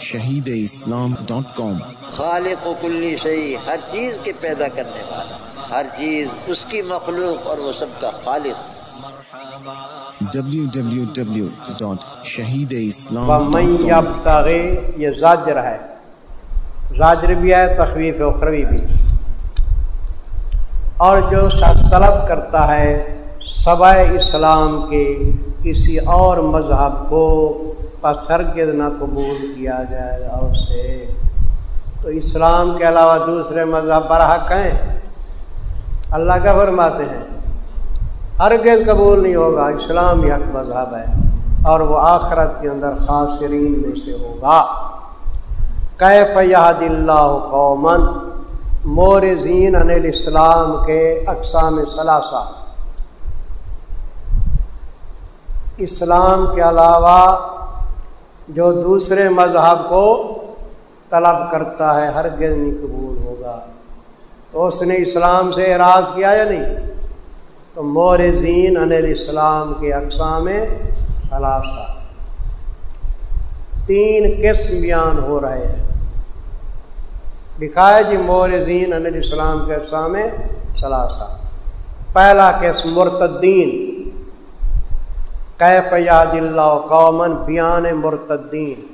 شہید اسلام ڈاٹ کام خالق و کلی شہی ہر چیز کے پیدا کرنے والا ہر چیز اس کی مخلوق اور وہ سب کا خالق۔ شہید اسلام ومن یبتغی یہ زاجر ہے۔ زاجر بھی ہے تخویف اخروی بھی۔ اور جو شخص طلب کرتا ہے سبائے اسلام کے کسی اور مذہب کو پس ہرگز نہ قبول کیا جائے گا اسے تو اسلام کے علاوہ دوسرے مذہب برحق ہیں۔ اللہ کا فرماتے ہیں، ہرگز قبول نہیں ہوگا، اسلام حق مذہب ہے اور وہ آخرت کے اندر خاصرین میں سے ہوگا۔ کیف یاد اللہ قومن مورزین انل اسلام کے اقسام ثلاثہ۔ اسلام کے علاوہ جو دوسرے مذہب کو طلب کرتا ہے، ہرگز نہیں قبول ہوگا۔ تو اس نے اسلام سے اعراض کیا یا نہیں؟ تو مورزین انل اسلام کے اقسام ثلاثہ تین قسم بیان ہو رہے ہیں۔ لکھا ہے جی مورزین انل اسلام کے اقسام ثلاثہ پہلا قسم، مرتدین۔ کیف یاد اللہ قومن بیان مرتدین؟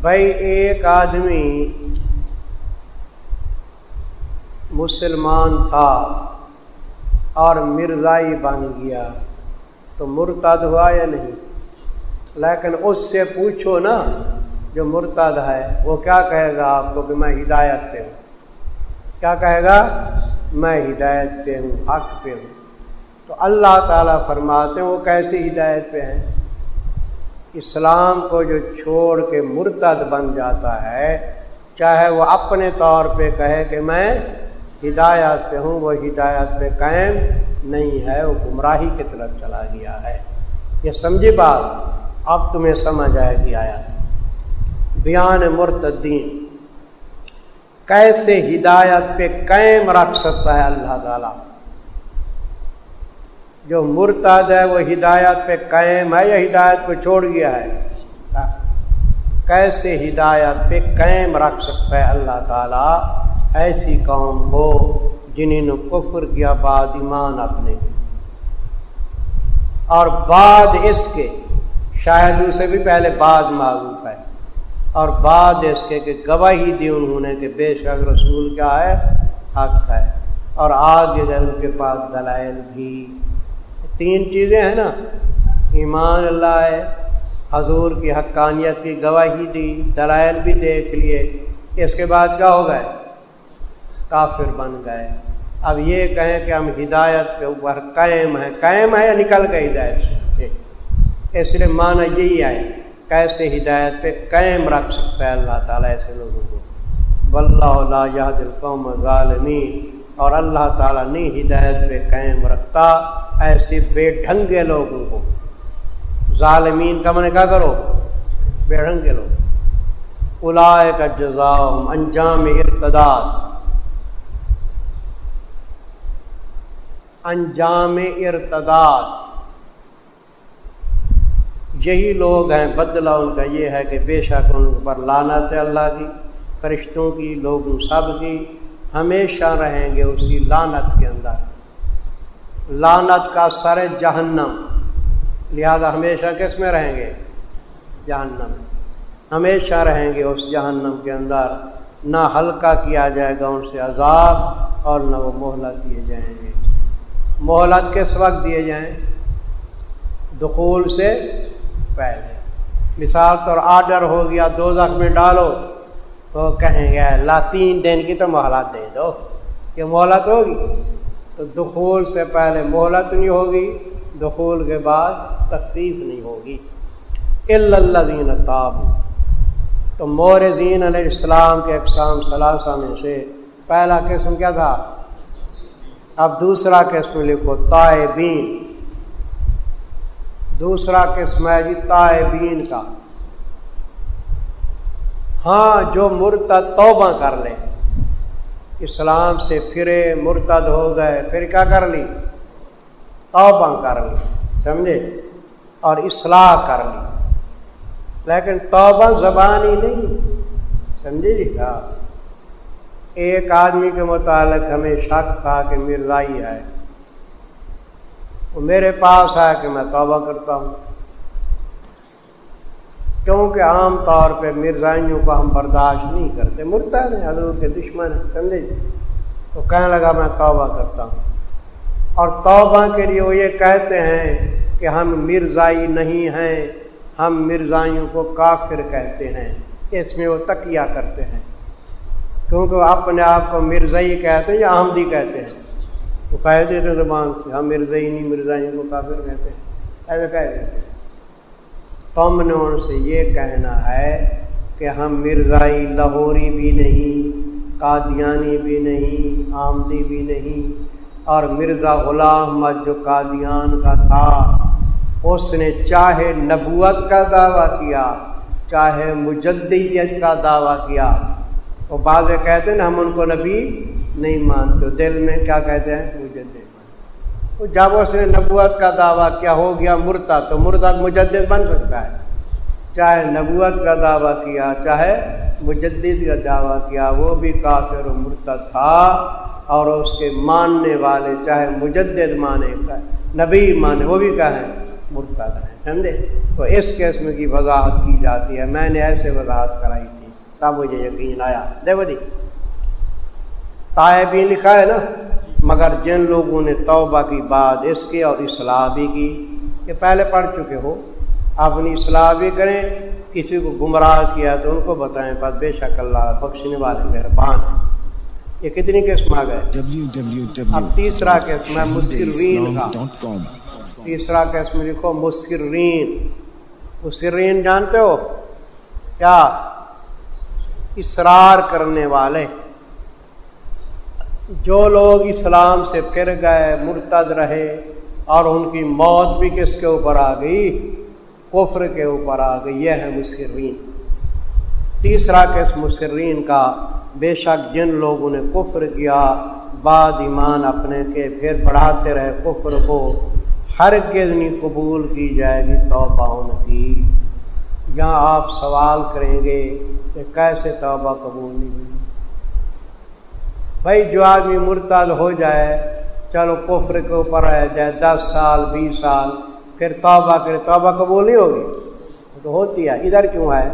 بھائی ایک آدمی مسلمان تھا اور مرزائی بن گیا، تو مرتد ہوا یا نہیں؟ لیکن اس سے پوچھو نا، جو مرتد ہے، وہ کیا کہے گا آپ کو کہ میں ہدایت پہ ہوں؟ کیا کہے گا؟ میں ہدایت پہ ہوں، حق پہ ہوں۔ تو اللہ تعالیٰ فرماتے ہیں وہ کیسی ہدایت پہ ہیں؟ اسلام کو جو چھوڑ کے مرتد بن جاتا ہے، چاہے وہ اپنے طور پہ کہے کہ میں ہدایت پہ ہوں، وہ ہدایت پہ قائم نہیں ہے، وہ گمراہی کی طرف چلا گیا ہے۔ یہ سمجھی بات، اب تمہیں سمجھ آئے گی آیا بیان مرتدین۔ کیسے ہدایت پہ قائم رکھ سکتا ہے اللہ تعالیٰ؟ جو مرتد ہے وہ ہدایت پہ قائم ہے یا ہدایت کو چھوڑ گیا ہے؟ کیسے ہدایت پہ قائم رکھ سکتا ہے اللہ تعالیٰ؟ ایسی قوم کو جنہوں نے کفر کیا بعد ایمان اپنے کے۔ اور بعد اس کے، شاید اسے بھی پہلے بعد معروف ہے۔ اور بعد اس کے کہ گواہی دی انہوں نے کہ بے شک رسول کیا ہے، حق ہے۔ اور آگے ان کے پاس دلائل بھی۔ تین چیزیں ہیں نا۔ ایمان اللہ ہے، حضور کی حقانیت کی گواہی دی، دلائل بھی دیکھ لیے۔ اس کے بعد کیا ہو گئے؟ کافر بن گئے۔ اب یہ کہیں کہ ہم ہدایت پہ اوپر قائم ہیں۔ قائم ہے یا نکل گئے ہدایت سے؟ اس لیے معنی یہی آئے کیسے ہدایت پہ قائم رکھ سکتا ہے اللہ تعالیٰ ایسے لوگوں کو؟ اللہ دل قوم ظالمین اور اللہ تعالیٰ نہیں ہدایت پہ قائم رکھتا ایسے بے ڈھنگے لوگوں کو۔ ظالمین کا من کیا کرو؟ بے ڈھنگے لوگ۔ الائے کا جزام انجام ارتداد۔ انجام ارتداد۔ یہی لوگ ہیں، بدلہ ان کا یہ ہے کہ بے شک ان پر لانت ہے اللہ کی، فرشتوں کی، لوگوں سب کی، ہمیشہ رہیں گے اسی لانت کے اندر۔ لانت کا سر جہنم، لہذا ہمیشہ کس میں رہیں گے؟ جہنم۔ ہمیشہ رہیں گے اس جہنم کے اندر۔ نہ ہلکا کیا جائے گا ان سے عذاب اور نہ وہ مہلت دیے جائیں گے۔ مہلت کس وقت دیے جائیں؟ دخول سے پہلے۔ مثال طور آڈر ہو گیا، دو زخ میں ڈالو۔ تو کہیں گے، اللہ تین دن کی تو مہلت دے دو۔ کہ مہلت ہوگی؟ تو دخول سے پہلے مہلت نہیں ہوگی، دخول کے بعد تکلیف نہیں ہوگی۔ اللہ تاب تو مورزین علیہ السلام کے اقسام ثلاثہ میں سے پہلا قسم کیا تھا؟ اب دوسرا قسم لکھو تائبین دوسرا قسم ہے جی تائبین کا۔ ہاں جو مرتد توبہ کر لے۔ اسلام سے پھرے مرتد ہو گئے، پھر کیا کر لی؟ توبہ کر لی، سمجھے؟ اور اصلاح کر لی۔ لیکن توبہ زبان ہی نہیں، سمجھے جی؟ کیا ایک آدمی کے متعلق ہمیں شک تھا کہ مرزائی ہے۔ وہ میرے پاس آیا کہ میں توبہ کرتا ہوں۔ کیونکہ عام طور پہ مرزائیوں کو ہم برداشت نہیں کرتے مرتا ہے حضور کے دشمن سمجھے جی۔ تو کہنے لگا میں توبہ کرتا ہوں۔ اور توبہ کے لیے وہ یہ کہتے ہیں کہ ہم مرزائی نہیں ہیں، ہم مرزائیوں کو کافر کہتے ہیں۔ اس میں وہ تکیہ کرتے ہیں۔ کیونکہ وہ اپنے آپ کو مرزائی کہتے ہیں یا آمدی کہتے ہیں۔ وہ کہتے زبان سے ہاں، ہم مرزائی نہیں مرزائیوں کو کافر کہتے ہیں۔ ایسے کہہ دیتے ہیں۔ تم نے ان سے یہ کہنا ہے کہ ہم مرزائی لاہوری بھی نہیں، قادیانی بھی نہیں، آمدی بھی نہیں، اور مرزا غلام جو قادیان کا تھا، اس نے چاہے نبوت کا دعویٰ کیا، چاہے مجدیت کا دعویٰ کیا۔ وہ بعض کہتے ہیں نا، ہم ان کو نبی نہیں مانتے دل میں کیا کہتے ہیں؟ مجدد جب اس نے نبوت کا دعویٰ کیا، ہو گیا مرتا تو مردہ مجدد بن سکتا ہے۔ چاہے نبوت کا دعویٰ کیا، چاہے مجدد کا دعویٰ کیا، وہ بھی کافر و مرتد تھا اور اس کے ماننے والے چاہے مجدد مانے کا نبی مانے، وہ بھی کیا ہے مرتد ہے سمجھے؟ تو اس قسم کی وضاحت کی جاتی ہے۔ میں نے ایسے وضاحت کرائی تھی، تب مجھے یقین آیا۔ دیکھو جی بھی لکھا ہے نا مگر جن لوگوں نے توبہ کی بات اس کی اور اصلاح بھی کی یہ پہلے پڑھ چکے ہو۔ اپنی اصلاح بھی کریں کسی کو گمراہ کیا تو ان کو بتائیں پر بے شک اللہ بخشنے والے مہربان ہیں۔ یہ کتنی قسم آ گئے۔ اب تیسرا قسم ہے مسرین کا۔ تیسرا قسم لکھو مسرین مسرین جانتے ہو؟ کیا؟ اصرار کرنے والے۔ جو لوگ اسلام سے پھر گئے، مرتد رہے اور ان کی موت بھی کس کے اوپر آ گئی؟ کفر کے اوپر آ گئی۔ یہ ہے مسرین تیسرا کس مسرین کا، بے شک جن لوگوں نے کفر کیا، بعد ایمان اپنے کے پھر بڑھاتے رہے۔ کفر کو ہر کتنی قبول کی جائے گی، توبہ ان کی۔ یہاں آپ سوال کریں گے کہ کیسے توبہ قبول نہیں ہوئی؟ بھائی جو آدمی مرتد ہو جائے، چلو کفر کے اوپر رہ جائے، دس سال، بیس سال، پھر توبہ کرے، توبہ قبول نہیں ہوگی؟ تو ہوتی ہے۔ ادھر کیوں ہے؟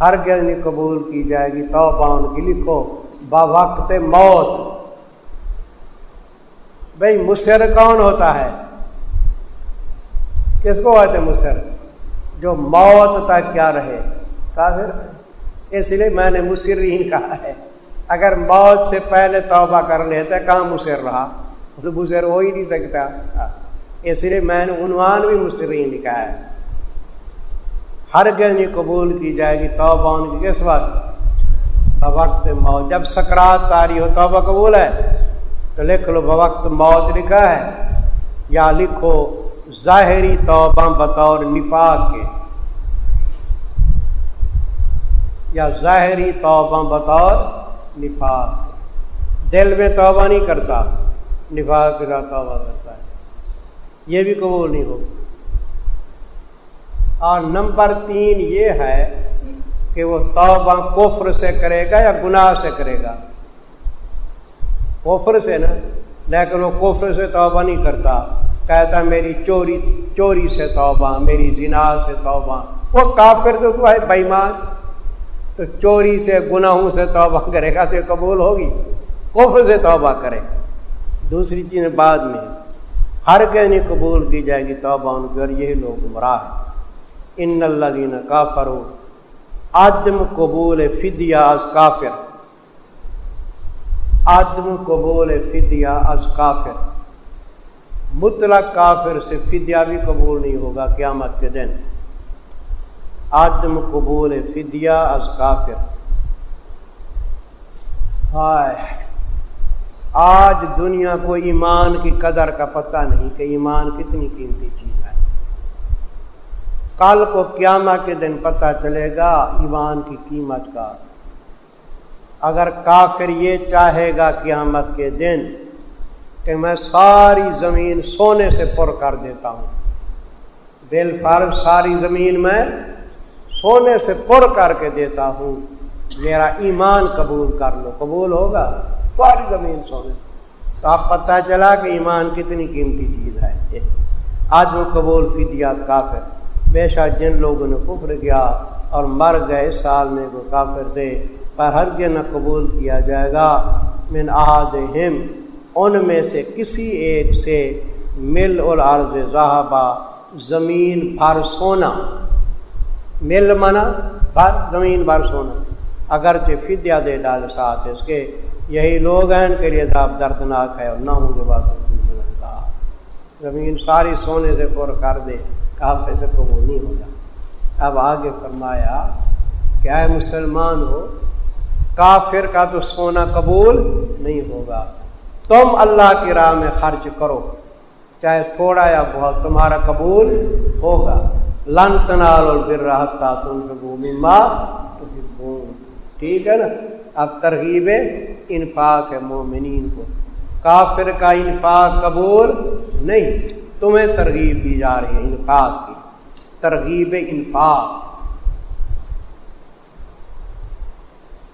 ہر گرمی قبول کی جائے گی۔ توبہ ان کی لکھو۔ با وقت موت۔ بھائی مصر کون ہوتا ہے؟ کس کو ہوتے مصر؟ جو موت تک کیا رہے؟ کافر۔ اس لیے میں نے مصرین کہا ہے۔ اگر موت سے پہلے توبہ کر لیتا کہاں مسر رہا؟ تو مسر ہو ہی نہیں سکتا۔ اس لیے میں نے عنوان بھی مسرین لکھا ہے۔ ہر گہنی قبول کی جائے گی توبہ ان کی۔ کس وقت؟ وقت موت۔ جب سکرات تاری ہو، توبہ قبول ہے؟ تو لکھ لو بوقت موت لکھا ہے۔ یا لکھو، ظاہری توبہ بطور نفاق کے۔ یا ظاہری توبہ بطور نفاق۔ دل میں توبہ نہیں کرتا، نفاق کا توبہ کرتا ہے۔ یہ بھی قبول نہیں ہوگا۔ اور نمبر تین یہ ہے کہ وہ توبہ کفر سے کرے گا یا گناہ سے کرے گا؟ کفر سے نا، لیکن وہ کفر سے توبہ نہیں کرتا۔ کہتا میری چوری چوری سے توبہ، میری زنا سے توبہ۔ وہ کافر تو تو ہے بےمان تو چوری سے، گناہوں سے توبہ کرے گا تو قبول ہوگی۔ کفر سے توبہ کرے۔ دوسری چیز بعد میں، ہر کہنی قبول کی جائے گی توبہ ان کی، اور یہی لوگ گمراہ ہیں۔ ان اللہ دین کافر ہو آدم قبول فدیہ از کافر۔ آدم قبول فدیہ از کافر۔ مطلق کافر سے فدیہ بھی قبول نہیں ہوگا قیامت کے دن۔ آدم قبول فدیہ از کافر۔ ہائے۔ آج دنیا کو ایمان کی قدر کا پتہ نہیں کہ ایمان کتنی قیمتی چیز ہے۔ کل کو قیامہ کے دن پتہ چلے گا ایمان کی قیمت کا۔ اگر کافر یہ چاہے گا قیامت کے دن کہ میں ساری زمین سونے سے پر کر دیتا ہوں بل پر ساری زمین میں سونے سے پر کر کے دیتا ہوں۔ میرا ایمان قبول کر لو۔ قبول ہوگا؟ ساری زمین سونے۔ تو آپ پتہ چلا کہ ایمان کتنی قیمتی چیز ہے۔ آج وہ قبول فی دیا کافر۔ بے شک جن لوگوں نے کفر کیا اور مر گئے سال میں وہ کافر تھے، پر ہر نہ قبول کیا جائے گا۔ من احاد ان میں سے کسی ایک سے مل اور عرض زمین بھر سونا۔ مل منا بھر زمین بھر سونا۔ اگرچہ فدیہ دے ڈال ساتھ اس کے، یہی لوگ ہیں ان کے لیے عذاب دردناک ہے اور نہ ہوں گے بات۔ زمین ساری سونے سے پر کر دے کافی سے قبول نہیں ہوگا اب آگے فرمایا کیا مسلمان ہو، کافر کا تو سونا قبول نہیں ہوگا۔ تم اللہ کی راہ میں خرچ کرو، چاہے تھوڑا یا بہت، تمہارا قبول ہوگا۔ لن تنال اور گر رہتا تم سے ٹھیک ہے نا؟ اب ترغیب انفاق ہے مومنین کو۔ کافر کا انفاق قبول نہیں۔ تمہیں ترغیب دی جا رہی ہے انفاق کی۔ ترغیب انفاق۔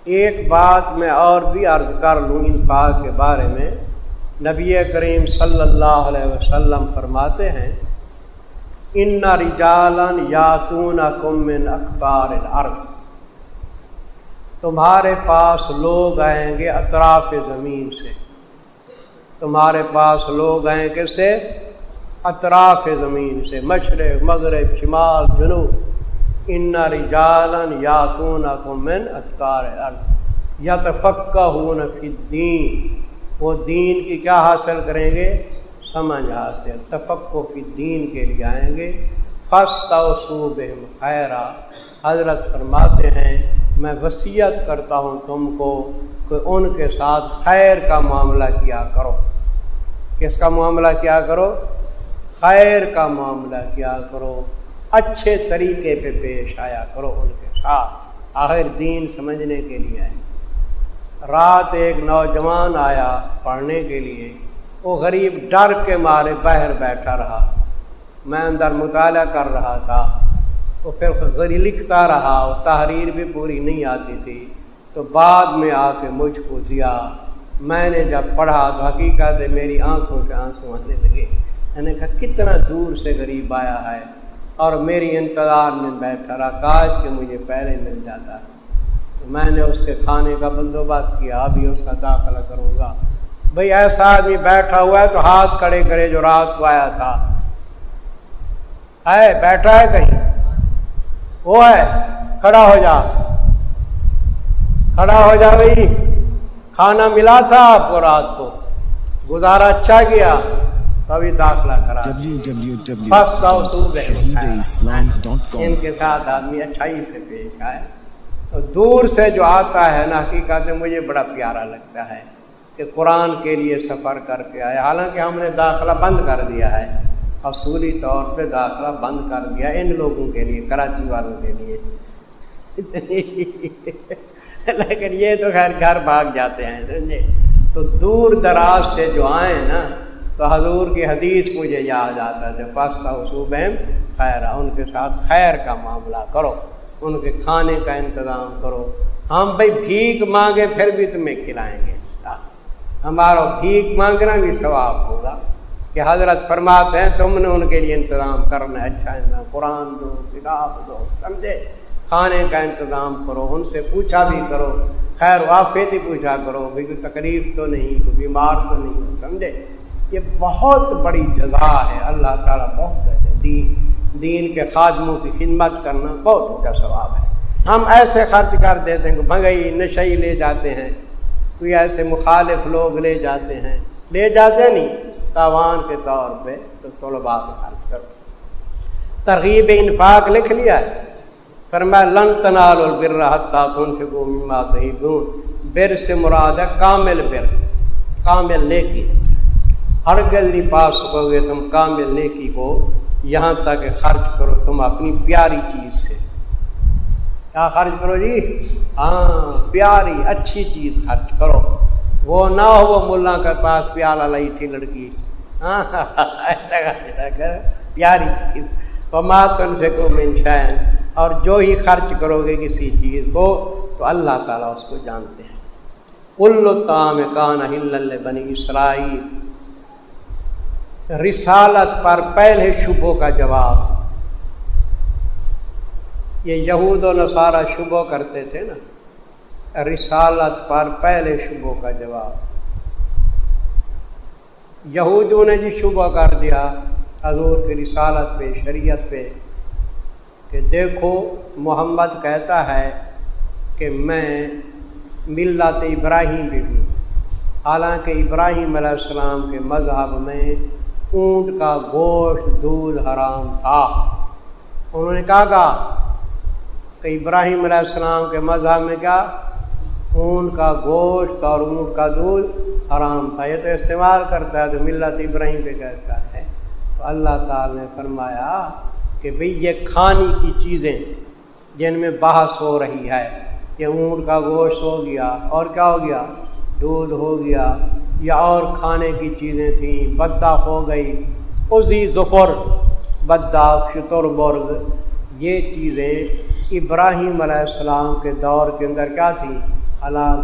ایک بات میں اور بھی عرض کر لوں انفاق کے بارے میں۔ نبی کریم صلی اللہ علیہ وسلم فرماتے ہیں ان رجالن یاتون کمن اخبار الارض تمہارے پاس لوگ آئیں گے اطراف زمین سے۔ تمہارے پاس لوگ آئیں کیسے اطراف زمین سے۔ مشرق، مغرب، شمال، جنوب۔ ان رجالن یاتون کمن اطار یا تفقہ ہوں فی الدین وہ دین کی کیا حاصل کریں گے؟ سمجھ حاصل تفق و فی دین کے لیے آئیں گے۔ فستا صوب خیرہ حضرت فرماتے ہیں، میں وصیت کرتا ہوں تم کو کہ ان کے ساتھ خیر کا معاملہ کیا کرو۔ کس کا معاملہ کیا کرو؟ خیر کا معاملہ کیا کرو۔ اچھے طریقے پہ پیش آیا کرو ان کے ساتھ۔ آخر دین سمجھنے کے لیے آئے رات ایک نوجوان آیا پڑھنے کے لیے۔ وہ غریب ڈر کے مارے باہر بیٹھا رہا۔ میں اندر مطالعہ کر رہا تھا۔ وہ پھر غریب لکھتا رہا، وہ تحریر بھی پوری نہیں آتی تھی۔ تو بعد میں آ کے مجھ کو دیا۔ میں نے جب پڑھا تو حقیقت ہے میری آنکھوں سے آنسو آنے لگے۔ میں نے کہا، کتنا دور سے غریب آیا ہے۔ اور میری انتظار میں بیٹھا رہا۔ کاش کہ مجھے پہلے مل جاتا۔ ہے تو میں نے اس کے کھانے کا بندوبست کیا، ابھی اس کا داخلہ کروں گا۔ بھئی ایسا آدمی بیٹھا ہوا ہے تو ہاتھ کھڑے کرے جو رات کو آیا تھا۔ ہے بیٹھا ہے کہیں؟ وہ ہے کھڑا ہو جا۔ کھڑا ہو جا بھائی کھانا ملا تھا آپ کو رات کو۔ گزارا اچھا کیا۔ تبھی داخلہ کرا۔ ان کے ساتھ آدمی اچھائی سے پیش آئے۔ دور سے جو آتا ہے نا حقیقت مجھے بڑا پیارا لگتا ہے۔ کہ قرآن کے لیے سفر کر کے آئے۔ حالانکہ ہم نے داخلہ بند کر دیا ہے۔ اصولی طور پہ داخلہ بند کر دیا ان لوگوں کے لیے، کراچی والوں کے لیے۔ لیکن یہ تو خیر گھر بھاگ جاتے ہیں، سمجھے؟ تو دور دراز سے جو آئے نا، تو حضور کی حدیث مجھے یاد آتا ہے پاستہ وصوب خیر ان کے ساتھ خیر کا معاملہ کرو۔ ان کے کھانے کا انتظام کرو۔ ہم بھائی بھیک مانگے پھر بھی تمہیں کھلائیں گے۔ ہمارا بھیک مانگنا بھی ثواب ہوگا کہ حضرت فرماتے ہیں، تم نے ان کے لیے انتظام کرنا ہے۔ اچھا انتظام قرآن دو، کتاب دو، سمجھے؟ کھانے کا انتظام کرو، ان سے پوچھا بھی کرو۔ خیر وافیت ہی پوچھا کرو بھائی کوئی تکلیف تو نہیں، کوئی بیمار تو نہیں ہو سمجھے؟ یہ بہت بڑی جزا ہے۔ اللہ تعالیٰ بہت دین دین کے خادموں کی خدمت کرنا بہت اونچا ثواب ہے۔ ہم ایسے خرچ کر دیتے ہیں کہ بھنگئی نشئی لے جاتے ہیں۔ کوئی ایسے مخالف لوگ لے جاتے ہیں۔ لے جاتے نہیں، تاوان کے طور پہ تو طلبا کو خرچ کرو ترغیب انفاق لکھ لیا ہے۔ پھر میں لن تنال البر حتہ تن کے گو بر سے مراد ہے کامل بر، کامل نیکی۔ ہر گزری پاس سکو گے تم کامل نیکی کو، یہاں تک خرچ کرو تم اپنی پیاری چیز سے۔ کیا خرچ کرو جی؟ ہاں پیاری، اچھی چیز خرچ کرو۔ وہ نہ ہو، وہ ملا کے پاس پیالہ لائی تھی لڑکی۔ ہاں ایسا کر پیاری چیز۔ ماتن سے کو منشین اور جو ہی خرچ کرو گے کسی چیز کو، تو اللہ تعالیٰ اس کو جانتے ہیں۔ کل کان ہل بنی اسرائیل۔ رسالت پر پہلے شبوں کا جواب۔ یہ یہود و نصارہ شبہ کرتے تھے نا۔ رسالت پر پہلے شبوں کا جواب۔ یہودوں نے جی شبہ کر دیا، حضور کی رسالت پہ، شریعت پہ۔ کہ دیکھو، محمد کہتا ہے کہ میں ملت ابراہیم بھی ہوں۔ حالانکہ ابراہیم علیہ السلام کے مذہب میں اونٹ کا گوشت دودھ حرام تھا۔ انہوں نے کہا کہا کہ ابراہیم علیہ السلام کے مذہب میں کیا؟ اونٹ کا گوشت اور اونٹ کا دودھ حرام تھا۔ یہ تو استعمال کرتا ہے تو ملت ابراہیم پہ کہتا ہے؟ تو اللہ تعالی نے فرمایا کہ بھئی یہ کھانی کی چیزیں جن میں بحث ہو رہی ہے، یہ اونٹ کا گوشت ہو گیا اور کیا ہو گیا؟ دودھ ہو گیا۔ یا اور کھانے کی چیزیں تھیں۔ بدہ ہو گئی۔ اسی ظفر بدہ شتر برگ یہ چیزیں ابراہیم علیہ السلام کے دور کے اندر کیا تھیں حلال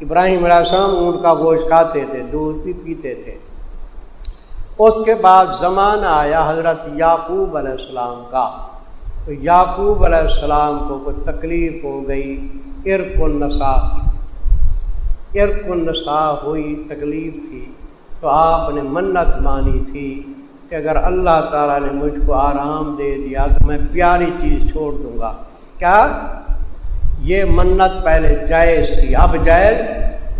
ابراہیم علیہ السلام اونٹ کا گوشت کھاتے تھے، دودھ بھی پیتے تھے۔ اس کے بعد زمانہ آیا حضرت یعقوب علیہ السلام کا۔ تو یعقوب علیہ السلام کو کوئی تکلیف ہو گئی ارق النسا کی ارق النسا ہوئی، تکلیف تھی۔ تو آپ نے منت مانی تھی۔ کہ اگر اللہ تعالیٰ نے مجھ کو آرام دے دیا تو میں پیاری چیز چھوڑ دوں گا۔ کیا؟ یہ منت پہلے جائز تھی، اب جائز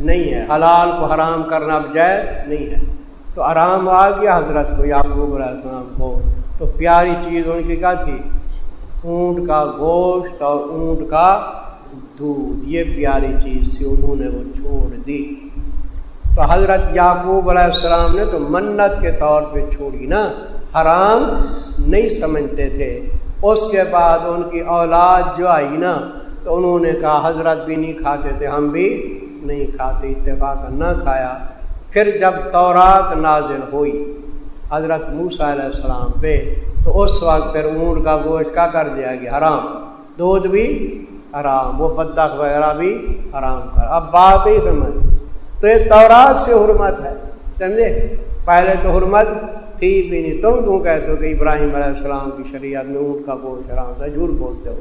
نہیں ہے۔ حلال کو حرام کرنا اب جائز نہیں ہے۔ تو آرام آ گیا حضرت کو، یعقوب علیہ السلام کو۔ تو پیاری چیز ان کی کیا تھی؟ اونٹ کا گوشت اور اونٹ کا دودھ۔ یہ پیاری چیز تھی، انہوں نے وہ چھوڑ دی۔ تو حضرت یعقوب علیہ السلام نے تو منت کے طور پہ چھوڑی نا، حرام نہیں سمجھتے تھے۔ اس کے بعد ان کی اولاد جو آئی نا، تو انہوں نے کہا، حضرت بھی نہیں کھاتے تھے، ہم بھی نہیں کھاتے اتفاق نہ کھایا۔ پھر جب تورات نازل ہوئی حضرت موسیٰ علیہ السلام پہ، تو اس وقت پھر اونٹ کا گوشت کا کر دیا گیا، حرام۔ دودھ بھی حرام، وہ بدخ وغیرہ بھی حرام کر اب بات ہی سمجھ۔ تو یہ تورات سے حرمت ہے، سمجھے؟ پہلے تو حرمت تھی بھی نہیں، تم کیوں کہتے ہو کہ ابراہیم علیہ السلام کی شریعت میں اونٹ کا گوشت حرام تھا؟ جھوٹ بولتے ہو۔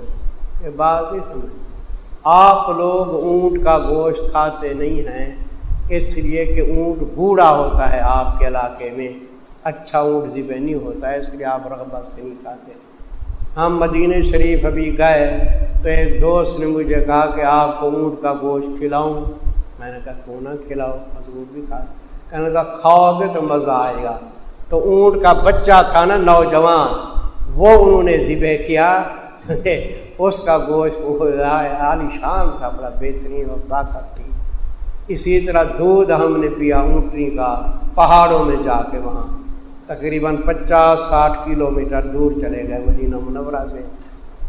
یہ بات ہی سمجھ آپ لوگ اونٹ کا گوشت کھاتے نہیں ہیں، اس لیے کہ اونٹ بوڑھا ہوتا ہے آپ کے علاقے میں۔ اچھا اونٹ ذبح نہیں ہوتا ہے اس لیے آپ رغبت سے نہیں کھاتے۔ ہم مدینہ شریف ابھی گئے تو ایک دوست نے مجھے کہا کہ آپ کو اونٹ کا گوشت کھلاؤں۔ میں نے کہا، کیوں نہ کھلاؤ؟ حضور بھی کھا کہنے کا کھاؤ گے تو مزہ آئے گا. تو اونٹ کا بچہ تھا نا نوجوان، وہ انہوں نے ذبح کیا، اس کا گوشت عالی شان تھا، بڑا بہترین اور طاقت تھی۔ اسی طرح دودھ ہم نے پیا اونٹنی کا پہاڑوں میں جا کے وہاں۔ تقریباً پچاس ساٹھ کلو میٹر دور چلے گئے مدینہ منورہ سے۔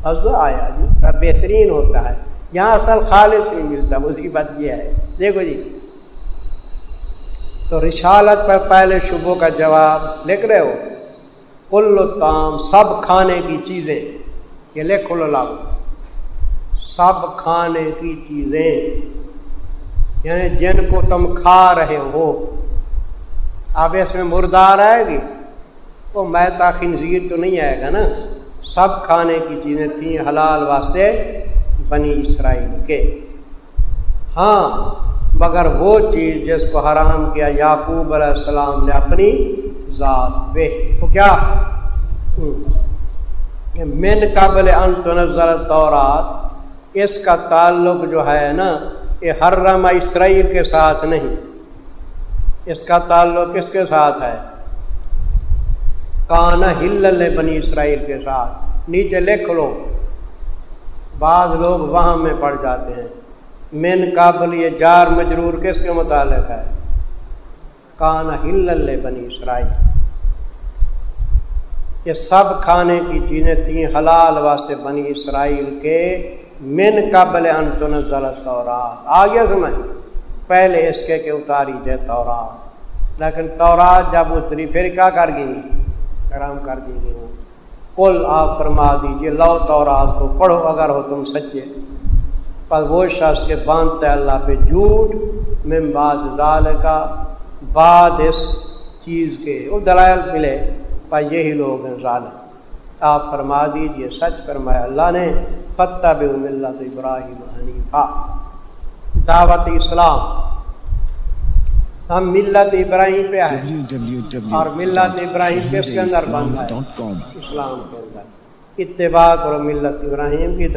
مزہ آیا جی بڑا بہترین ہوتا ہے۔ یہاں اصل خالص نہیں ملتا مصیبت یہ ہے۔ دیکھو جی۔ تو رشالت پر پہلے شبوں کا جواب لکھ رہے ہو۔ کل تام، سب کھانے کی چیزیں۔ یہ لکھ لو لاگو سب کھانے کی چیزیں۔ یعنی جن کو تم کھا رہے ہو۔ اب اس میں مردار آئے گی جی۔ وہ میتا خنزیر تو نہیں آئے گا نا؟ سب کھانے کی چیزیں تھیں حلال واسطے۔ بنی اسرائیل کے۔ ہاں مگر وہ چیز جس کو حرام کیا، یعقوب علیہ السلام نے اپنی ذات پہ۔ تو کیا؟ من قبل ان تنزل تورات اس کا تعلق جو ہے نا، یہ حرم اسرائیل کے ساتھ نہیں۔ اس کا تعلق کس کے ساتھ ہے؟ کانا ہل بنی اسرائیل کے ساتھ۔ نیچے لکھ لو۔ بعض لوگ وہاں میں پڑ جاتے ہیں۔ من قابل یہ جار مجرور کس کے متعلق ہے؟ کانا ہل بنی اسرائیل۔ یہ سب کھانے کی چیزیں تھیں حلال واسطے بنی اسرائیل کے۔ من قبل انتن ضلع تورات آ گیا سمجھ۔ پہلے اس کے کہ اتاری دے تورات لیکن تورات جب اتری، پھر کیا کر گئی؟ آرام کر دی گئی۔ کل آپ فرما دیجیے لو تو رات کو پڑھو اگر ہو تم سچے۔ پر وہ شخص کے باندھتے اللہ پہ جھوٹ میں بعد ظال کا بعد اس چیز کے وہ دلائل ملے۔ پر یہی لوگ ہیں ظالم۔ آپ فرما دیجیے، سچ فرمایا، اللہ نے فتح بے ملت ابراہیم حنیفہ دعوت اسلام۔ ہم ملت ابراہیم پہ آئے اور ملت ابراہیم کس کے اندر بند ہے۔ اسلام کے اندر۔ اتباع کرو ملت ابراہیم کی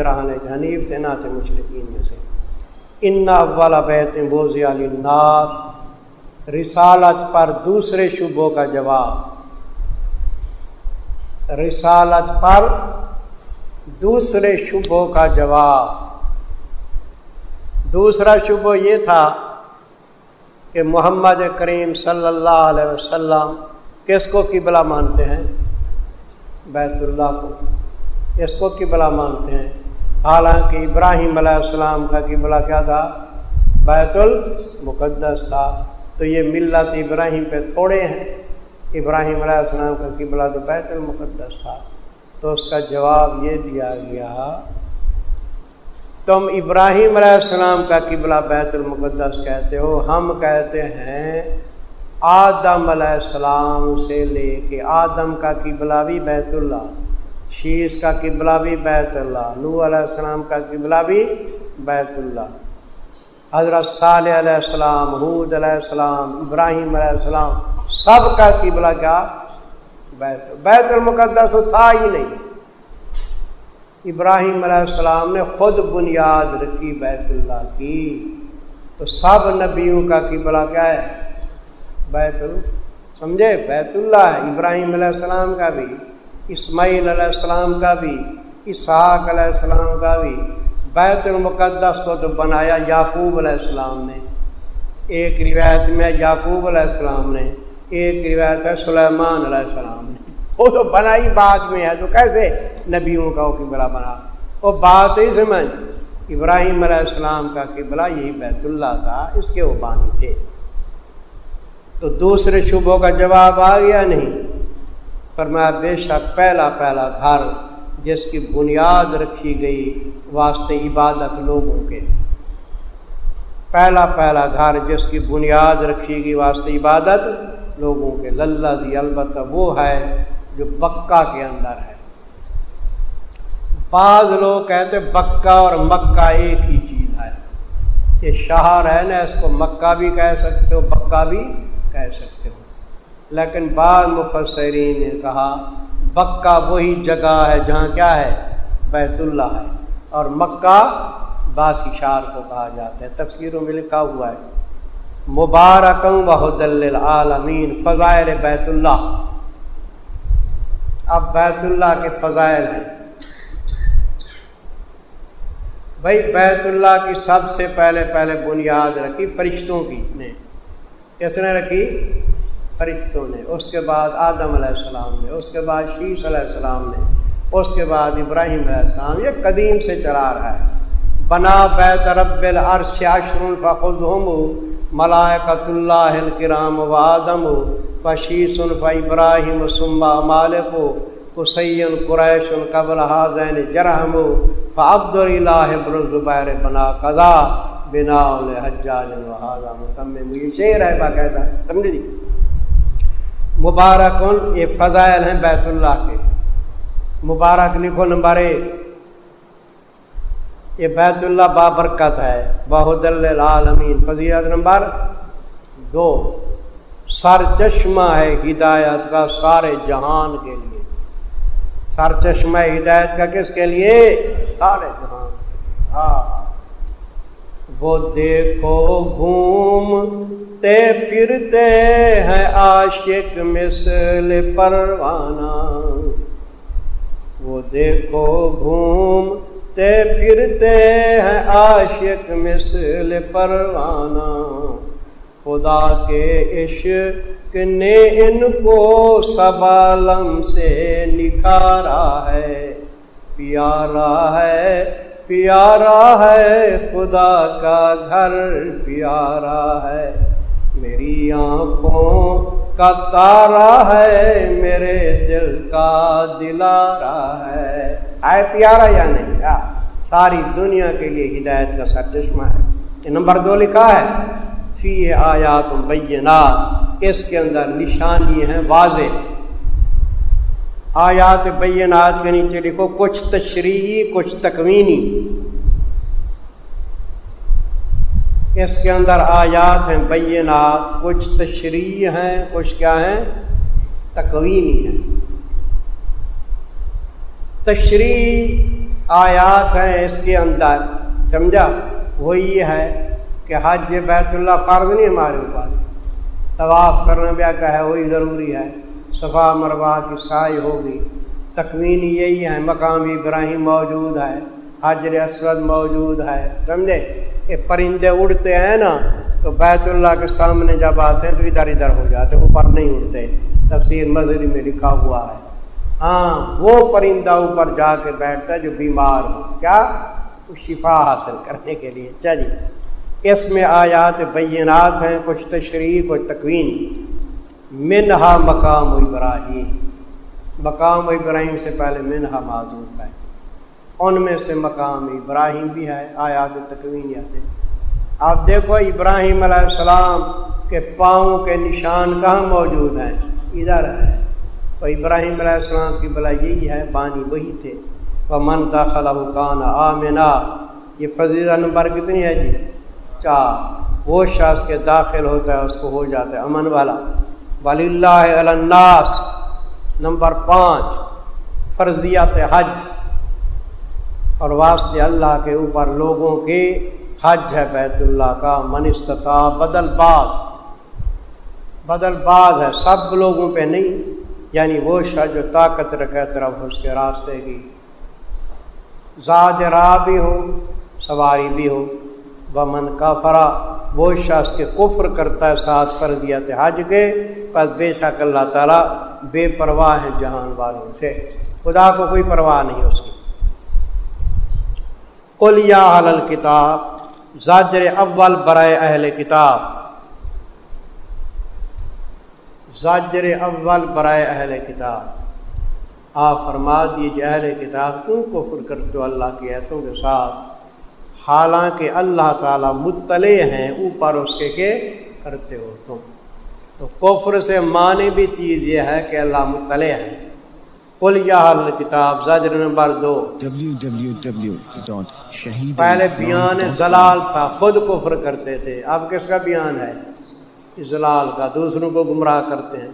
تھے نہ تھے مشرقین میں سے۔ ان اول بیت بوزی علی نار رسالت پر دوسرے شبوں کا جواب۔ رسالت پر دوسرے شبوں کا جواب۔ دوسرا شبہ یہ تھا کہ محمد کریم صلی اللہ علیہ وسلم کس کو قبلہ مانتے ہیں؟ بیت اللہ کو۔ اس کو قبلہ مانتے ہیں؟ حالانکہ ابراہیم علیہ السلام کا قبلہ کیا تھا؟ بیت المقدس تھا۔ تو یہ ملت ابراہیم پہ تھوڑے ہیں۔ ابراہیم علیہ السلام کا قبلہ تو بیت المقدس تھا۔ تو اس کا جواب یہ دیا گیا تم ابراہیم علیہ السلام کا قبلہ بیت المقدس کہتے ہو۔ ہم کہتے ہیں آدم علیہ السلام سے لے کے آدم کا قبلہ بھی بیت اللہ، شیش کا قبلہ بھی بیت اللہ نو علیہ السلام کا قبلہ بھی بیت اللہ۔ حضرت صالح علیہ السلام حود علیہ السلام، ابراہیم علیہ السلام، سب کا قبلہ کیا؟ بیت بیت المقدس تھا ہی نہیں۔ ابراہیم علیہ السلام نے خود بنیاد رکھی بیت اللہ کی۔ تو سب نبیوں کا قبلہ کیا ہے؟ بیت ال، سمجھے؟ بیت اللہ ہے، ابراہیم علیہ السلام کا بھی، اسماعیل علیہ السلام کا بھی، اسحاق علیہ السلام کا بھی۔ بیت المقدس کو تو بنایا یعقوب علیہ السلام نے۔ ایک روایت میں یعقوب علیہ السلام نے، ایک روایت ہے سلیمان علیہ السلام نے۔ وہ تو بنائی بعد میں ہے، تو کیسے؟ نبیوں کا وہ قبلہ بنا۔ وہ بات ہی سمجھ، ابراہیم علیہ السلام کا قبلہ یہی بیت اللہ تھا، اس کے وہ بانی تھے۔ تو دوسرے شبوں کا جواب آ گیا نہیں۔ پر میں بے شک پہلا پہلا گھر جس کی بنیاد رکھی گئی واسطے عبادت لوگوں کے۔ پہلا پہلا گھر جس کی بنیاد رکھی گئی واسطے عبادت لوگوں کے۔ للہ زی، البتہ وہ ہے جو بکا کے اندر ہے۔ بعض لوگ کہتے بکا اور مکہ ایک ہی چیز ہے۔ یہ شہر ہے نا اس کو مکہ بھی کہہ سکتے ہو بکا بھی کہہ سکتے ہو۔ لیکن بعض مفسرین نے کہا بکا وہی جگہ ہے جہاں کیا ہے؟ بیت اللہ ہے۔ اور مکہ باقی شہر کو کہا جاتا ہے۔ تفسیروں میں لکھا ہوا ہے مبارکم بہد العالمین فضائل بیت اللہ۔ اب بیت اللہ کے فضائل ہیں۔ بھائی بیت اللہ کی سب سے پہلے پہلے بنیاد رکھی فرشتوں کی نے۔ کس نے رکھی؟ فرشتوں نے۔ اس کے بعد آدم علیہ السلام نے، اس کے بعد شیش علیہ السلام نے، اس کے بعد ابراہیم علیہ السلام۔ یہ قدیم سے چلا رہا ہے۔ بنا بیت رب العرش عشر فخذهم ملائکۃ اللہ الکرام و آدم فشیس ف ابراہیم سما مالک حسین قریش قبل حاضین جرحم فعبد اللہ ابن الزبیر بنا قضا بنا حجاج الحاظہ متمم۔ یہ شعر ہے باقاعدہ سمجھ جی؟ مبارک یہ فضائل ہیں بیت اللہ کے۔ مبارک لکھو نمبر ایک۔ یہ بیت اللہ بابرکت ہے بہد العالمین فضیت نمبر دو۔ سر چشمہ ہے، ہدایت کا سارے جہان کے لیے۔ سر چشمہ ہدایت کا کس کے لیے؟ سارے جہان۔ ہاں۔ وہ دیکھو گھومتے پھرتے ہیں عاشق مثل پروانہ۔ وہ دیکھو گھوم پھرتے ہیں عاشق مثل پروانہ۔ خدا کے عشق نے ان کو سبالم سے نکھارا ہے۔ پیارا ہے پیارا ہے، خدا کا گھر پیارا ہے۔ میری آنکھوں کا تارا ہے، میرے دل کا دلارا ہے۔ آئے پیارا یا نہیں؟ ساری دنیا کے لیے ہدایت کا سر چشمہ ہے۔ یہ نمبر دو لکھا ہے۔ فی آیات بینات، اس کے اندر نشانی ہیں واضح۔ آیات بینات یعنی کے نیچے لکھو کچھ تشریحی کچھ تکوینی۔ اس کے اندر آیات ہیں بینات، کچھ تشریح ہیں، کچھ کیا ہیں؟ تکوینی ہیں۔ تشریح آیات ہیں اس کے اندر، سمجھا؟ وہی ہے کہ حج بیت اللہ فرض نہیں ہمارے اوپر۔ طواف کرنا بیا کا ہے، وہی ضروری ہے۔ صفا مروا کی سائی ہوگی۔ تکوین یہی ہے مقام ابراہیم موجود ہے، حجر اسود موجود ہے۔ سمجھے؟ یہ پرندے اڑتے ہیں نا، تو بیت اللہ کے سامنے جب آتے ہیں تو ادھر ادھر ہو جاتے اوپر نہیں اڑتے۔ تفسیر مظہری میں لکھا ہوا ہے۔ ہاں وہ پرندہ اوپر جا کے بیٹھتا ہے جو بیمار ہو۔ کیا؟ شفا حاصل کرنے کے لیے۔ چلیے۔ اس میں آیات بینات ہیں، کچھ تشریح کچھ تکوین۔ منہا مقام ابراہیم۔ مقام ابراہیم سے پہلے منہا معذوف ہے۔ ان میں سے مقام ابراہیم بھی ہے، آیات تکوین یا آپ دیکھو ابراہیم علیہ السلام کے پاؤں کے نشان کہاں موجود ہیں؟ ادھر ہے۔ تو ابراہیم علیہ السلام کی بلا یہی ہے، بانی وہی تھے۔ وہ من داخلہ حکان آمنا۔ یہ فضیلہ نمبر کتنی ہے جی؟ چار وہ شخص کے داخل ہوتا ہے، اس کو ہو جاتا ہے امن والا۔ ولی اللہ الناس۔ نمبر پانچ فرضیات حج۔ اور واسطے اللہ کے اوپر لوگوں کے حج ہے بیت اللہ کا۔ منستتا بدل باز۔ بدل باز ہے، سب لوگوں پہ نہیں یعنی وہ شاہ جو طاقت رکھے طرف اس کے راستے کی۔ زاد راہ بھی ہو، سواری بھی ہو۔ بمن کا فرا وہ شخص کے کفر کرتا ہے ساتھ فرضیت حج کے، پس بے شک اللہ تعالیٰ بے پرواہ ہے جہان والوں سے۔ خدا کو کوئی پرواہ نہیں اس کی۔ کلیا حل کتاب زاجر اول برائے اہل کتاب۔ زاجر اول برائے اہل کتاب۔ آپ فرما دیجیے اہل کتاب، کیوں کفر کرتے ہو اللہ کی ایتوں کے ساتھ؟ حالانکہ اللہ تعالیٰ مطلع ہیں اوپر اس کے کہ کرتے ہو تم۔ تو کفر سے معنی بھی چیز یہ ہے کہ اللہ مطلع ہے کل یا کتاب زجر نمبر دو۔ پہلے بیان زلال تھا خود کفر کرتے تھے۔ اب کس کا بیان ہے؟ اضلال کا دوسروں کو گمراہ کرتے ہیں۔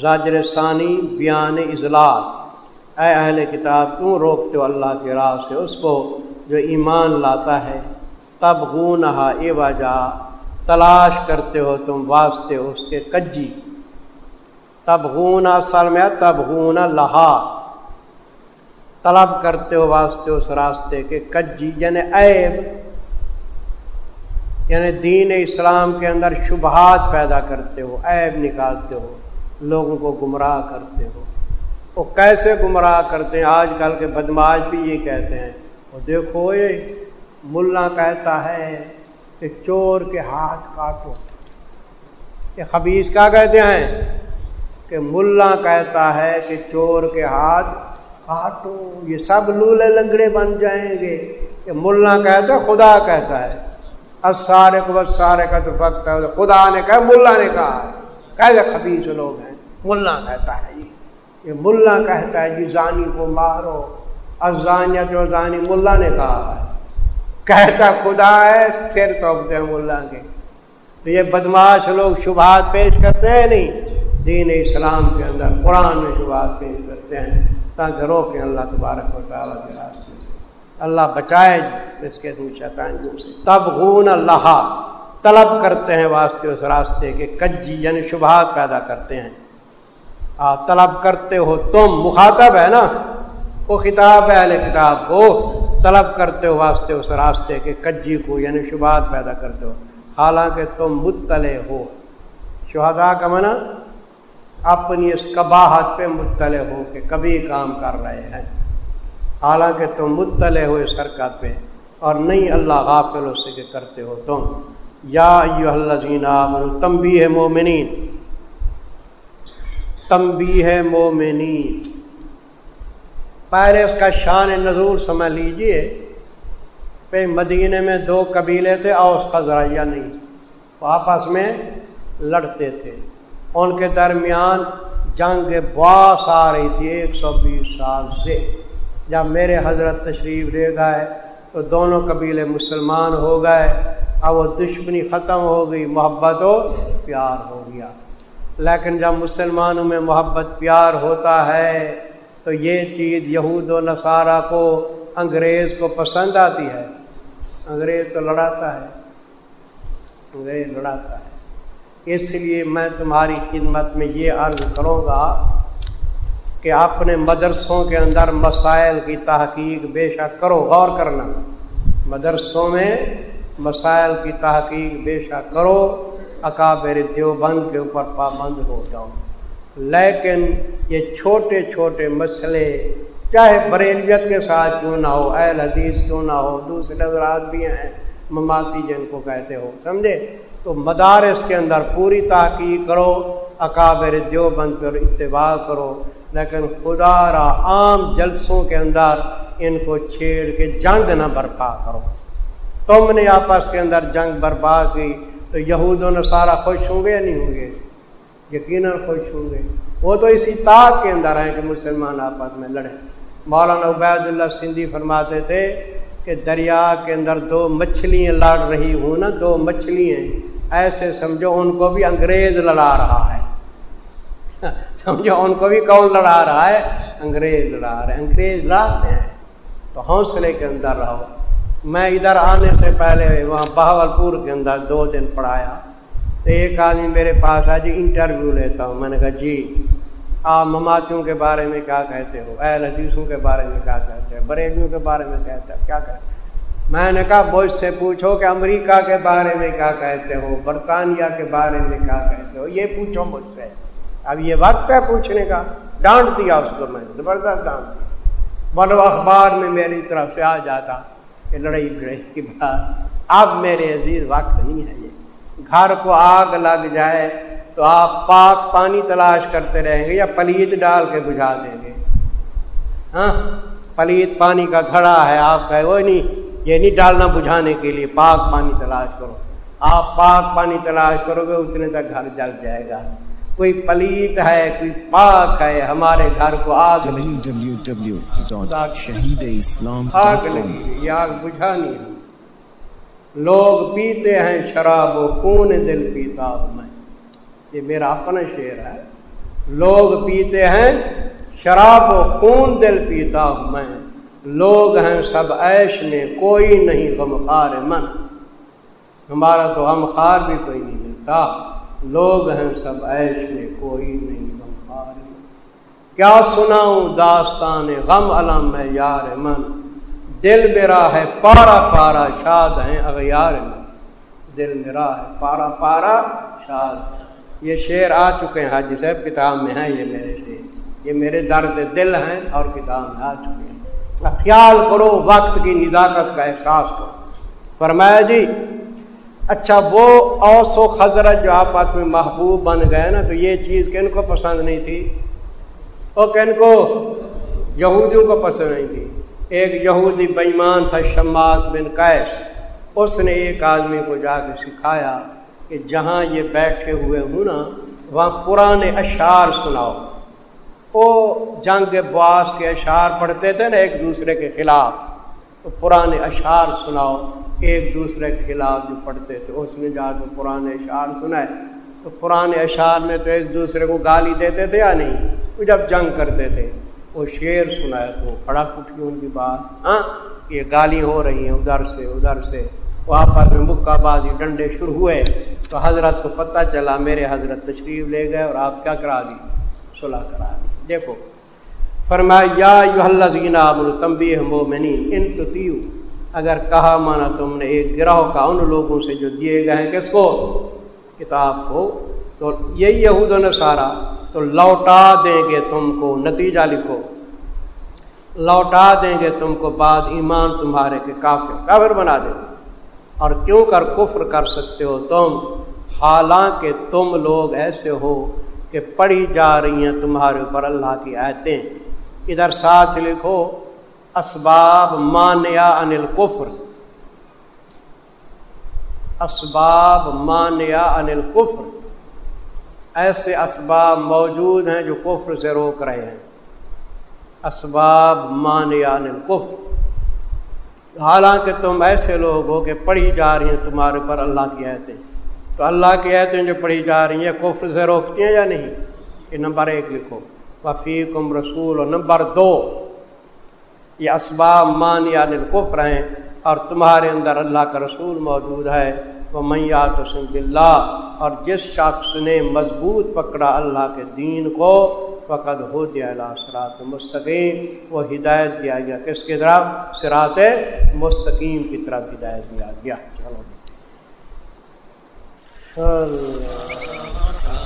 زاجر ثانی بیان اضلال اے اہل کتاب کیوں روکتے ہو اللہ کے راہ سے؟ اس کو جو ایمان لاتا ہے، تب گونہا اے وجہ تلاش کرتے ہو تم واسطے اس کے کجی۔ تب گونا سر میں تب گونا لہا۔ طلب کرتے ہو واسطے اس راستے کے کجی۔ یعنی عیب یعنی دین اسلام کے اندر شبہات پیدا کرتے ہو، عیب نکالتے ہو، لوگوں کو گمراہ کرتے ہو۔ وہ کیسے گمراہ کرتے ہیں؟ آج کل کے بدماش بھی یہ کہتے ہیں وہ دیکھو یہ ملا کہتا ہے کہ چور کے ہاتھ کاٹو۔ یہ خبیص کیا کہتے ہیں؟ کہ ملا کہتا ہے کہ چور کے ہاتھ کاٹو۔ یہ سب لولے لنگڑے بن جائیں گے۔ کہ ملا کہتا ہے، خدا کہتا ہے۔ اب سارے کو بس سارے کا تو وقت ہے خدا نے کہا، ملا نے کہا کیسے خبیص لوگ ہیں، ملا کہتا ہے یہ ملا کہتا ہے جی زانی کو مارو۔ ازانیہ جو زانی ملا نے کہا ہے۔ کہتا خدا ہے، سر توپتے ہیں ملا کے۔ تو یہ بدماش لوگ شبہات پیش کرتے ہیں نہیں۔ دین اسلام کے اندر، قرآن میں شبہات پیش کرتے ہیں۔ تاکہ روکیں اللہ تبارک و تعالیٰ کے راستے سے۔ اللہ بچائے جی اس کے شیطان سے۔ تب غون اللہ۔ طلب کرتے ہیں واسطے اس راستے کے۔ کجی یعنی شبہات پیدا کرتے ہیں۔ آپ طلب کرتے ہو، تم مخاطب ہے نا۔ وہ خطاب ہے اہل کتاب کو طلب کرتے ہو واسطے اس راستے کے کجی کو یعنی شبہات پیدا کرتے ہو۔ حالانکہ تم مطلع ہو۔ شہدا کا منع اپنی اس کباہت پہ مطلع ہو کہ کبھی کام کر رہے ہیں۔ حالانکہ تم مطلع ہو اس حرکت پہ اور نہیں اللہ غافل اس سے کرتے ہو تم۔ یا اللہ تم بھی ہے مومنین۔ تمبی ہے مومنی پہلے اس کا شان نظور سمجھ لیجیے پہ مدینے میں دو قبیلے تھے اوس خزرائیہ نہیں آپس میں لڑتے تھے۔ ان کے درمیان جنگ باس آ رہی تھی ایک سو بیس سال سے۔ جب میرے حضرت تشریف لے گئے، تو دونوں قبیلے مسلمان ہو گئے، اب وہ دشمنی ختم ہو گئی، محبت و پیار ہو گیا۔ لیکن جب مسلمانوں میں محبت، پیار ہوتا ہے تو یہ چیز یہود و نصارہ کو، انگریز کو پسند آتی ہے۔ انگریز تو لڑاتا ہے۔ انگریز لڑاتا ہے۔ اس لیے میں تمہاری خدمت میں یہ عرض کروں گا کہ اپنے مدرسوں کے اندر مسائل کی تحقیق بے شک کرو، غور کرنا۔ مدرسوں میں مسائل کی تحقیق بے شک کرو، اکابر دیوبند کے اوپر پابند ہو جاؤ۔ لیکن یہ چھوٹے چھوٹے مسئلے، چاہے بریلیت کے ساتھ کیوں نہ ہو، اہل حدیث کیوں نہ ہو، دوسرے حضرات بھی ہیں، مماتی جن کو کہتے ہو، سمجھے؟ تو مدارس کے اندر پوری تحقیق کرو، اکابر دیوبند پر اتباع کرو، لیکن خدا را عام جلسوں کے اندر ان کو چھیڑ کے جنگ نہ برپا کرو۔ تم نے آپس کے اندر جنگ برپا کی، تو یہود و نصارہ خوش ہوں گے یا نہیں ہوں گے؟ یقیناً خوش ہوں گے۔ وہ تو اسی طاق کے اندر ہیں کہ مسلمان آپس میں لڑیں۔ مولانا عبید اللہ سندھی فرماتے تھے کہ دریا کے اندر دو مچھلیاں لڑ رہی ہوں نا، دو مچھلیاں۔ ایسے سمجھو ان کو بھی انگریز لڑا رہا ہے۔ سمجھو ان کو بھی کون لڑا رہا ہے؟ انگریز لڑا رہے ہیں انگریز لڑاتے ہیں۔ تو حوصلے کے اندر رہو۔ میں ادھر آنے سے پہلے وہاں بہاول پور کے اندر دو دن پڑھایا۔ تو ایک آدمی میرے پاس آ جی انٹرویو لیتا ہوں۔ میں نے کہا جی آپ مماتیوں کے بارے میں کیا کہتے ہو؟ اہل حدیثوں کے بارے میں کیا کہتے ہیں بریلیوں کے بارے میں کہتے ہیں کیا کہتے میں نے کہا، بوجھ سے پوچھو کہ امریکہ کے بارے میں کیا کہتے ہو؟ برطانیہ کے بارے میں کیا کہتے ہو؟ یہ پوچھو مجھ سے۔ اب یہ وقت ہے پوچھنے کا۔ ڈانٹ دیا اس کو میں، زبردست ڈانٹ دیا۔ بلو اخبار میں میری طرف سے آ جاتا کہ لڑائی بڑائی کی بات۔ اب میرے عزیز، وقت نہیں ہے یہ۔ گھر کو آگ لگ جائے تو آپ پاک پانی تلاش کرتے رہیں گے یا پلیت ڈال کے بجھا دیں گے۔ ہاں پلیت پانی کا گھڑا ہے آپ کا وہ نہیں یہ نہیں ڈالنا بجھانے کے لیے پاک پانی تلاش کرو۔ آپ پاک پانی تلاش کرو گے اتنے تک گھر جل جائے گا۔ کوئی پلیت ہے کوئی پاک ہے ہمارے گھر کو آگ شہید اسلام آگ لگی یہ آگ بجھانی ہے۔ لوگ پیتے ہیں شراب و خون دل پیتا ہوں میں۔ یہ میرا اپنا شعر ہے۔ لوگ پیتے ہیں شراب و خون دل پیتا ہوں میں۔ لوگ ہیں سب عیش میں، کوئی نہیں غمخار من۔ ہمارا تو غمخار بھی کوئی نہیں ملتا۔ لوگ ہیں سب عیش میں، کوئی نہیں غمخار کیا سناؤں داستان غم علم میں یار من۔ دل میرا ہے پارا پارا شاد ہیں اغیار من دل میرا ہے پارا پارا شاد۔ یہ شعر آ چکے ہیں، حاجی صاحب کتاب میں ہیں، یہ میرے شعر یہ میرے درد دل ہیں اور کتاب میں آ چکے ہیں۔ خیال کرو، وقت کی نزاکت کا احساس کرو۔ فرمایا جی اچھا وہ اوس و خزرت جو آپس میں محبوب بن گئے نا، تو یہ چیز کن کو پسند نہیں تھی؟ وہ کن کو؟ یہودیوں کو پسند نہیں تھی۔ ایک یہودی بےمان تھا شماس بن قیس۔ اس نے ایک آدمی کو جا کے سکھایا کہ جہاں یہ بیٹھے ہوئے ہوں نا، وہاں پرانے اشعار سناؤ۔ وہ جنگ باس کے اشعار پڑھتے تھے نا، ایک دوسرے کے خلاف۔ تو پرانے اشعار سناؤ۔ ایک دوسرے کے خلاف جو پڑھتے تھے، اس نے جا کے پرانے اشعار سنائے۔ تو پرانے اشعار میں تو ایک دوسرے کو گالی دیتے تھے یا نہیں؟ وہ جب جنگ کرتے تھے۔ وہ شعر سنائے تو پڑا کٹھی ان کی بات ہاں یہ گالی ہو رہی ہیں ادھر سے ادھر سے۔ وہ آپس میں مکہ بازی ڈنڈے شروع ہوئے، تو حضرت کو پتہ چلا میرے حضرت تشریف لے گئے اور آپ کیا کرا دی؟ صلاح کرا دی۔ دیکھو، فرمایا، یا زینا تمبی مومنی ان تو تیو اگر کہا مانا تم نے ایک گروہ کا ان لوگوں سے جو دیے گئے ہیں، کس کو؟ کتاب کو۔ تو یہی یہود و سارا تو لوٹا دیں گے تم کو، نتیجہ لکھو۔ لوٹا دیں گے تم کو بعد ایمان تمہارے کے کافر کافر بنا دیں اور کیوں کر کفر کر سکتے ہو تم؟ حالانکہ تم لوگ ایسے ہو کہ پڑھی جا رہی ہیں تمہارے اوپر اللہ کی آیتیں۔ ادھر ساتھ لکھو، اسباب مانیا انل کفر اسباب مانیا انل کفر ایسے اسباب موجود ہیں جو کفر سے روک رہے ہیں۔ اسباب مانیا کفر۔ حالانکہ تم ایسے لوگ ہو کہ پڑھی جا رہی ہیں تمہارے اوپر اللہ کی آیتیں۔ تو اللہ کی آیتیں جو پڑھی جا رہی ہیں، کفر سے روکتی ہیں یا نہیں؟ یہ نمبر ایک لکھو۔ وفیقم رسول اور نمبر دو۔ یہ اسباب مانیا کفر ہیں اور تمہارے اندر اللہ کا رسول موجود ہے۔ وہ میات وسم اللہ اور جس شخص نے مضبوط پکڑا اللہ کے دین کو، فقد ہو دیا اللہ سرات مستقیم، وہ ہدایت دیا گیا۔ کس کی طرف سرات مستقیم کی طرف ہدایت دیا گیا۔ چلو۔